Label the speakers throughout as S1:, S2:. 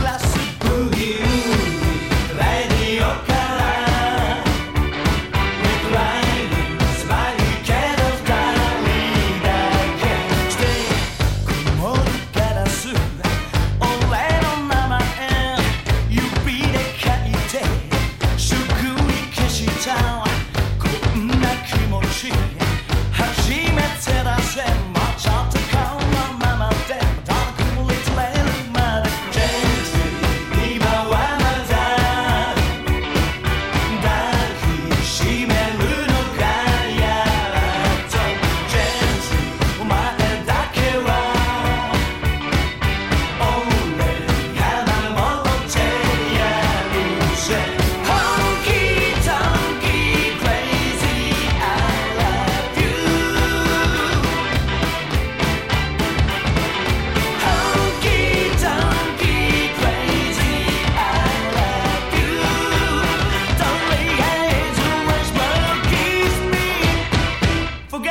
S1: classic boogie.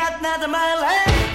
S1: got nothing my left.